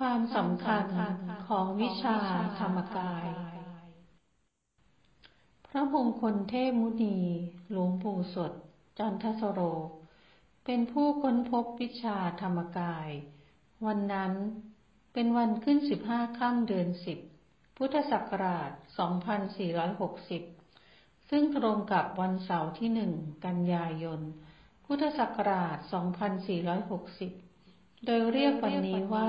ความสำคัญของวิชาธรรมกาย พระมงคลเทพมุนีหลวงปู่สด จันทสโร เป็นผู้ค้นพบวิชาธรรมกาย วันนั้นเป็นวันขึ้นสิบห้าค่ำเดือนสิบ พุทธศักราช 2460 ซึ่งตรงกับวันเสาร์ที่หนึ่งกันยายน พุทธศักราช 2460 โดยเรียกวันนี้ว่า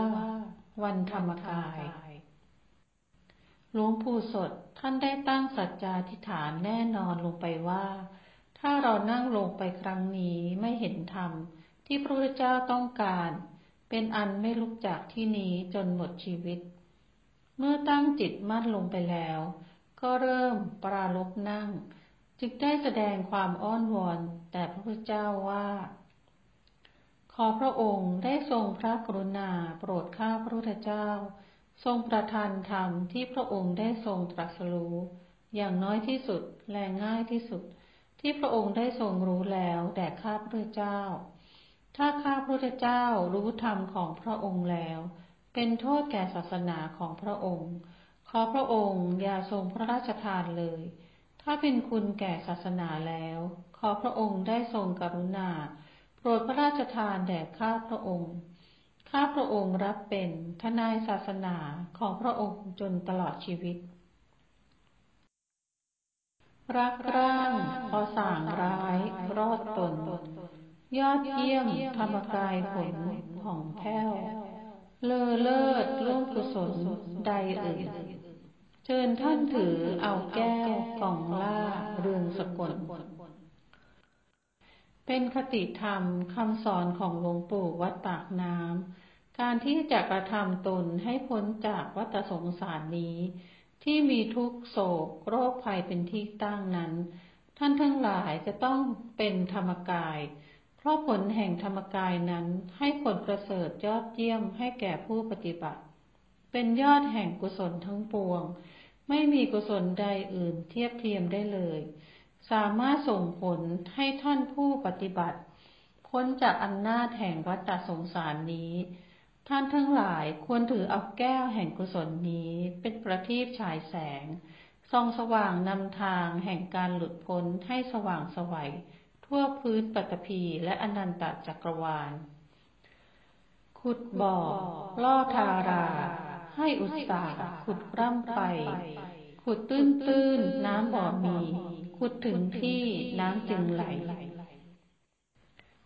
วันธรรมกาย หลวงปู่สดท่านได้ตั้งสัจจาธิฐานแน่นอนลงไปว่า ถ้าเรานั่งลงไปครั้งนี้ไม่เห็นธรรมที่พระพุทธเจ้าต้องการ เป็นอันไม่ลุกจากที่นี้จนหมดชีวิต เมื่อตั้งจิตมั่นลงไปแล้ว ก็เริ่มปราลบนั่ง จึงได้แสดงความอ้อนวอนแต่พระพุทธเจ้าว่า ขอพระองค์ได้ทรงพระกรุณาโปรดข้าพระพุทธเจ้า ทรงประทานธรรมที่พระองค์ได้ทรงตรัสรู้ อย่างน้อยที่สุดและง่ายที่สุด ที่พระองค์ได้ทรงรู้แล้วแด่ข้าพระพุทธเจ้า ถ้าข้าพระพุทธเจ้ารู้ธรรมของพระองค์แล้ว เป็นโทษแก่ศาสนาของพระองค์ ขอพระองค์อย่าทรงพระราชทานเลย ถ้าเป็นคุณแก่ศาสนาแล้ว ขอพระองค์ได้ทรงกรุณา ปรดพระราชทานแด่ข้าพระองค์ ข้าพระองค์รับเป็นทนายศาสนาของพระองค์จนตลอดชีวิต รักร่างพอสางร้ายรอดตน ยอดเยี่ยมธรรมกายผลของแพ้วเลอเลิศล่วงกุศลใดอื่น เชิญท่านถือเอาแก้วกล่องล่าเรืองสกล เป็นคติธรรมคำสอนของหลวงปู่วัดปากน้ำ การที่จะกระทำตนให้พ้นจากวัฏสงสารนี้ ที่มีทุกโศกโรคภัยเป็นที่ตั้งนั้น ท่านทั้งหลายจะต้องเป็นธรรมกาย เพราะผลแห่งธรรมกายนั้นให้ผลประเสริฐยอดเยี่ยมให้แก่ผู้ปฏิบัติ เป็นยอดแห่งกุศลทั้งปวง ไม่มีกุศลใดอื่นเทียบเทียมได้เลย สามารถส่งผลให้ท่านผู้ปฏิบัติ พ้นจากอำนาจแห่งวัฏสงสารนี้ ท่านทั้งหลายควรถือเอาแก้วแห่งกุศลนี้เป็นประทีปฉายแสงส่องสว่างนำทางแห่งการหลุดพ้นให้สว่างสวัยทั่วพื้นปฐพีและอนันตจักรวาล ขุดบ่อล่อทารา ให้อุตสาห์ขุดร่ำไป ขุดตื้นตื้นน้ำบ่อมี ขุดถึงที่น้ำจึงไหล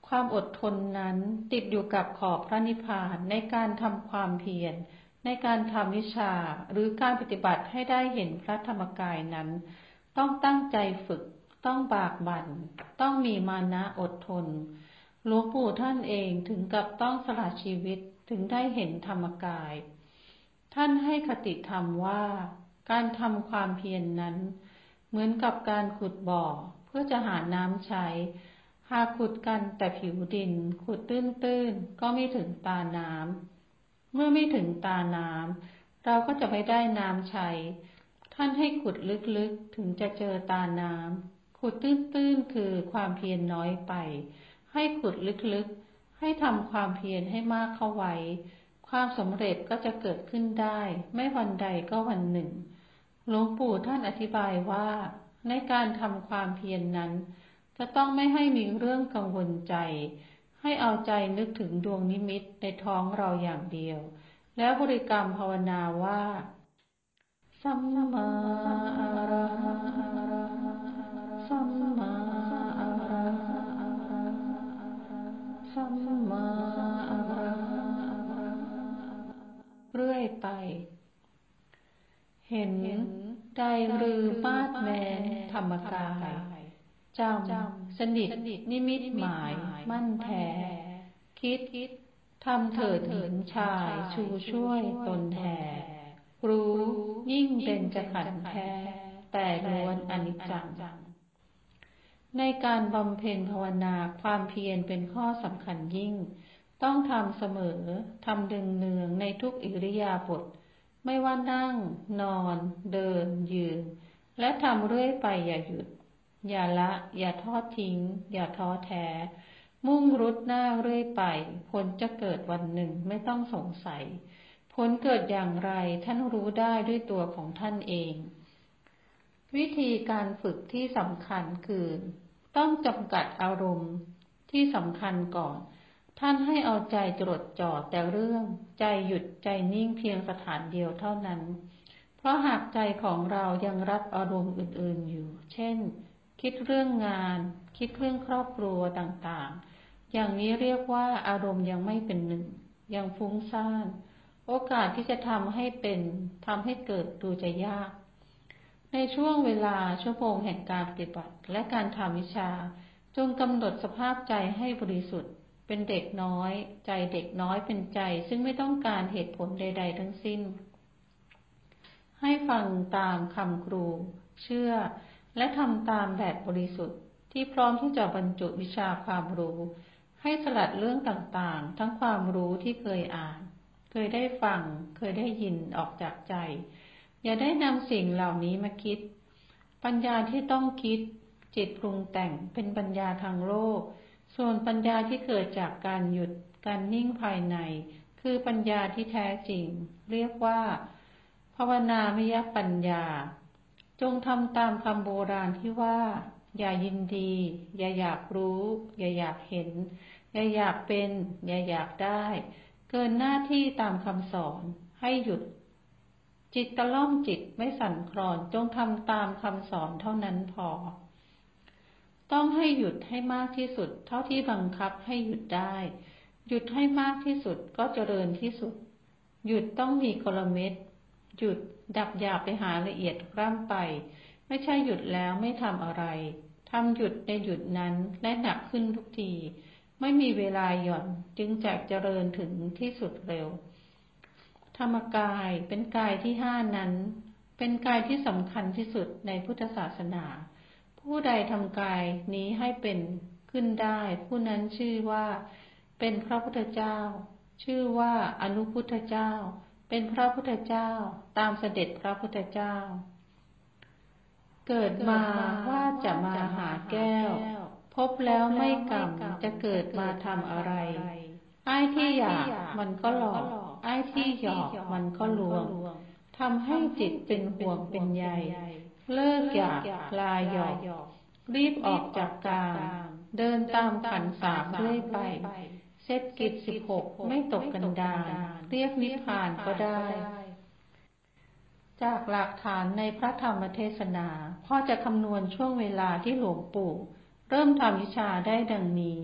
ความอดทนนั้นติดอยู่กับขอบพระนิพพานในการทำความเพียรในการทำวิชาหรือการปฏิบัติให้ได้เห็นพระธรรมกายนั้น ต้องตั้งใจฝึก ต้องบากบัน่น ต้องมีมานะอดทนหลวงปู่ท่านเองถึงกับต้องสละชีวิตถึงได้เห็นธรรมกาย ท่านให้คติธรรมว่า การทำความเพียรนนั้น เหมือนกับการขุดบ่อ เพื่อจะหาน้ำใช้ หากขุดกันแต่ผิวดิน ขุดตื้นๆ ก็ไม่ถึงตาน้ำ เมื่อไม่ถึงตาน้ำ เราก็จะไม่ได้น้ำใช้ ท่านให้ขุดลึกๆ ถึงจะเจอตาน้ำ ขุดตื้นๆ คือความเพียรน้อยไป ให้ขุดลึกๆ ให้ทำความเพียรให้มากเข้าไว้ ความสำเร็จก็จะเกิดขึ้นได้ ไม่วันใดก็วันหนึ่ง หลวงปู่ท่านอธิบายว่า ในการทำความเพียรนนั้น จะต้องไม่ให้มีเรื่องกังวลใจ ให้เอาใจนึกถึงดวงนิมิตในท้องเราอย่างเดียว แล้วบริกรรมภาวนาว่าสัมมาอรหัสัมมาอรหัสัมมาอรหัเรื่อยไป เห็นใดรือมาดแมนธรรมกายจำสนิทนิมิตหมายมั่นแท้ คิดทำเถิดหินชายชูช่วยตนแท้รู้ยิ่งเป็นจะขันแท้ แต่ล้วนอนิจจัง ในการบำเพ็ญภาวนาความเพียรเป็นข้อสำคัญยิ่ง ต้องทำเสมอทำดึงเนืองในทุกอิริยาบถ ไม่ว่านั่ง นอน เดิน ยืน และทำเรื่อยไปอย่าหยุด อย่าละ อย่าทอดทิ้ง อย่าท้อแท้ มุ่งรุดหน้าเรื่อยไป ผลจะเกิดวันหนึ่งไม่ต้องสงสัย ผลเกิดอย่างไรท่านรู้ได้ด้วยตัวของท่านเอง วิธีการฝึกที่สำคัญคือ ต้องจำกัดอารมณ์ที่สำคัญก่อน ท่านให้เอาใจจดจ่อแต่เรื่อง ใจหยุดใจนิ่งเพียงสถานเดียวเท่านั้น เพราะหากใจของเรายังรับอารมณ์อื่นๆอยู่ เช่น คิดเรื่องงาน คิดเรื่องครอบครัวต่างๆ อย่างนี้เรียกว่าอารมณ์ยังไม่เป็นหนึ่ง ยังฟุ้งซ่าน โอกาสที่จะทำให้เป็นทำให้เกิดดูจะยาก ในช่วงเวลาชั่วโมงแห่งการปฏิบัติและการทำวิชาจงกำหนดสภาพใจให้บริสุทธิ์ เป็นเด็กน้อย ใจเด็กน้อยเป็นใจ ซึ่งไม่ต้องการเหตุผลใด ๆ ทั้งสิ้น ให้ฟังตามคำครู เชื่อ และทำตามแบบบริสุทธิ์ที่พร้อมที่จะบรรจุวิชาความรู้ ให้สลัดเรื่องต่างๆ ทั้งความรู้ที่เคยอ่าน เคยได้ฟัง เคยได้ยินออกจากใจ อย่าได้นำสิ่งเหล่านี้มาคิด ปัญญาที่ต้องคิด จิตปรุงแต่งเป็นปัญญาทางโลก ส่วนปัญญาที่เกิดจากการหยุดการนิ่งภายใน คือปัญญาที่แท้จริง เรียกว่า ภาวนามยปัญญา จงทำตามคำโบราณที่ว่า อย่ายินดี อย่าอยากรู้ อย่าอยากเห็น อย่าอยากเป็น อย่าอยากได้ เกินหน้าที่ตามคำสอน ให้หยุด จิตตะล่อมจิตไม่สั่นคลอนจงทำตามคำสอนเท่านั้นพอ ต้องให้หยุดให้มากที่สุด เท่าที่บังคับให้หยุดได้ หยุดให้มากที่สุดก็เจริญที่สุด หยุดต้องมีกลเม็ดหยุดดับหยาบไปหาละเอียดร่ำไป ไม่ใช่หยุดแล้วไม่ทำอะไรทำหยุดในหยุดนั้นและหนักขึ้นทุกที ไม่มีเวลาหย่อนจึงจะเจริญถึงที่สุดเร็ว ธรรมกายเป็นกายที่ห้านั้น เป็นกายที่สำคัญที่สุดในพุทธศาสนา ผู้ใดทำกายนี้ให้เป็นขึ้นได้ ผู้นั้นชื่อว่า เป็นพระพุทธเจ้า ชื่อว่าอนุพุทธเจ้า เป็นพระพุทธเจ้า ตามเสด็จพระพุทธเจ้า เกิดมาว่าจะมาหาแก้ว พบแล้วไม่กรรมจะเกิดมาทำอะไร ไอ้ที่อยากมันก็หลอก ไอ้ที่หยอกมันก็ลวงทำให้จิตเป็นห่วงเป็นใย เลิกอยากลายหยอก รีบออกจากกามเดินตามขันสามเรื่อยไป เซตกิจสิบหกไม่ตกกันดาเรียกนิพพานก็ได้ จากหลักฐานในพระธรรมเทศนาพ่อจะคำนวณช่วงเวลาที่หลวงปู่ เริ่มทำวิชาได้ดังนี้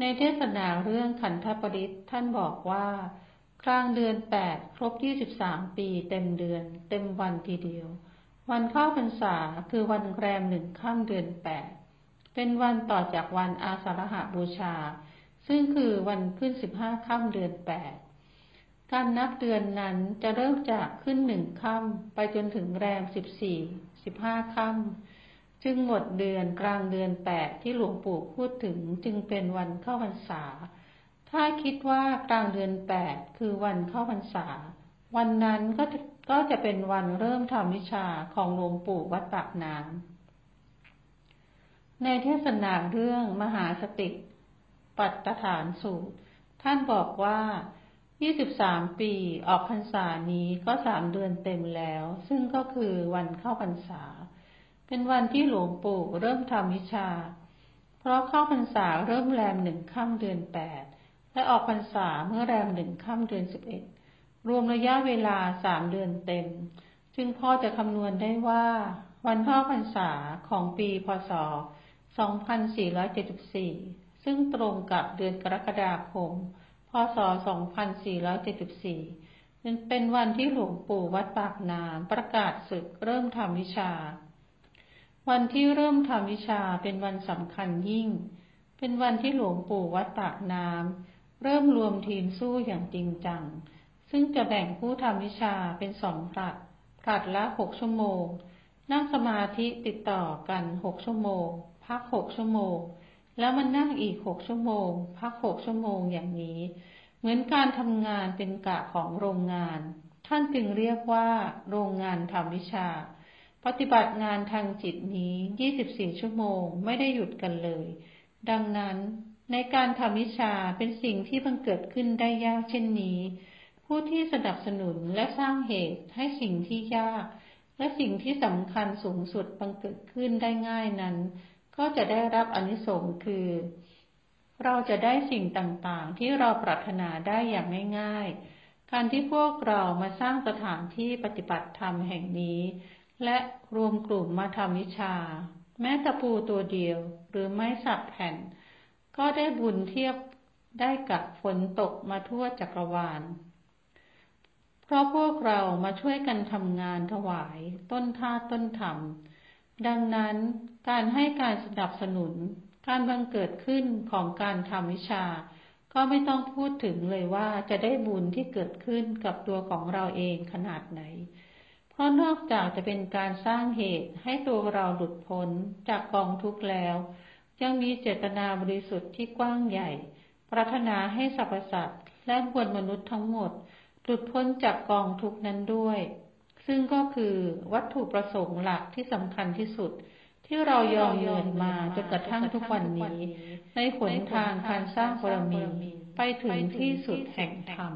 ในเทศนาเรื่องขันธปริศท่านบอกว่ากลางเดือนแปดครบยี่สิบสามปีเต็มเดือน เต็มวันทีเดียว วันเข้าพรรษาคือวันแรมหนึ่งข้ามเดือนแปด เป็นวันต่อจากวันอาสาฬหาบูชา ซึ่งคือวันขึ้นสิบห้าข้ามเดือนแปด การนับเดือนนั้นจะเริ่มจากขึ้นหนึ่งค่ำไปจนถึงแรมสิบสี่ สิบห้าค่ำจึงหมดเดือนกลางเดือนแปดที่หลวงปู่พูดถึงจึงเป็นวันเข้าพรรษา ถ้าคิดว่ากลางเดือนแปดคือวันเข้าพรรษา วันนั้นก็ ก็จะเป็นวันเริ่มทำวิชาของหลวงปู่วัดปากน้ำในเทศนาเรื่องมหาสติ ปัตฐานสูตร ท่านบอกว่า 23 ปีออกพรรษานี้ก็สามเดือนเต็มแล้ว ซึ่งก็คือวันเข้าพรรษา เป็นวันที่หลวงปู่เริ่มทำวิชา เพราะเข้าพรรษาเริ่มแรมหนึ่งค่ำเดือนแปดและออกพรรษาเมื่อแรมหนึ่งค่ำเดือนสิบเอ็ด รวมระยะเวลาสามเดือนเต็ม จึงพอจะคำนวณได้ว่า วันเข้าพรรษาของปีพศ 2474 ซึ่งตรงกับเดือนกรกฎาคม พศ 2474เป็นวันที่หลวงปู่วัดปากน้ำประกาศศึกเริ่มทำวิชา วันที่เริ่มทำวิชาเป็นวันสำคัญยิ่ง เป็นวันที่หลวงปู่วัดปากน้ำเริ่มรวมทีมสู้อย่างจริงจัง ซึ่งจะแบ่งผู้ทำวิชาเป็นสองผลัดผลัดละหกชั่วโมง นั่งสมาธิติดต่อกันหกชั่วโมง พักหกชั่วโมง แล้วมันนั่งอีกหกชั่วโมง พักหกชั่วโมงอย่างนี้ เหมือนการทำงานเป็นกะของโรงงาน ท่านจึงเรียกว่าโรงงานทำวิชา ปฏิบัติงานทางจิตนี้ 24 ชั่วโมงไม่ได้หยุดกันเลย ดังนั้นในการทำวิชาเป็นสิ่งที่บังเกิดขึ้นได้ยากเช่นนี้ ผู้ที่สนับสนุนและสร้างเหตุให้สิ่งที่ยาก และสิ่งที่สำคัญสูงสุดบังเกิดขึ้นได้ง่ายนั้น ก็จะได้รับอนิสงค์คือ เราจะได้สิ่งต่างๆ ที่เราปรารถนาได้อย่างง่าย ๆ การที่พวกเรามาสร้างสถานที่ปฏิบัติธรรมแห่งนี้ และรวมกลุ่มมาทำวิชา แม้ตะปูตัวเดียว หรือไม้สักแผ่น ก็ได้บุญเทียบได้กับฝนตกมาทั่วจักรวาล เพราะพวกเรามาช่วยกันทำงานถวายต้นท่าต้นธรรม ดังนั้นการให้การสนับสนุน การบังเกิดขึ้นของการทำวิชา ก็ไม่ต้องพูดถึงเลยว่าจะได้บุญที่เกิดขึ้นกับตัวของเราเองขนาดไหน เพราะนอกจากจะเป็นการสร้างเหตุให้ตัวเราหลุดพ้นจากกองทุกข์แล้วยังมีเจตนาบริสุทธิ์ที่กว้างใหญ่ ปรารถนาให้สรรพสัตว์และมวลมนุษย์ทั้งหมด หลุดพ้นจากกองทุกนั้นด้วย ซึ่งก็คือวัตถุประสงค์หลักที่สำคัญที่สุด ที่เรายอมเหนื่อยมาจนกระทั่งทุกวันนี้ ในขนทางการสร้างบารมีไปถึงที่สุดแห่งธรรม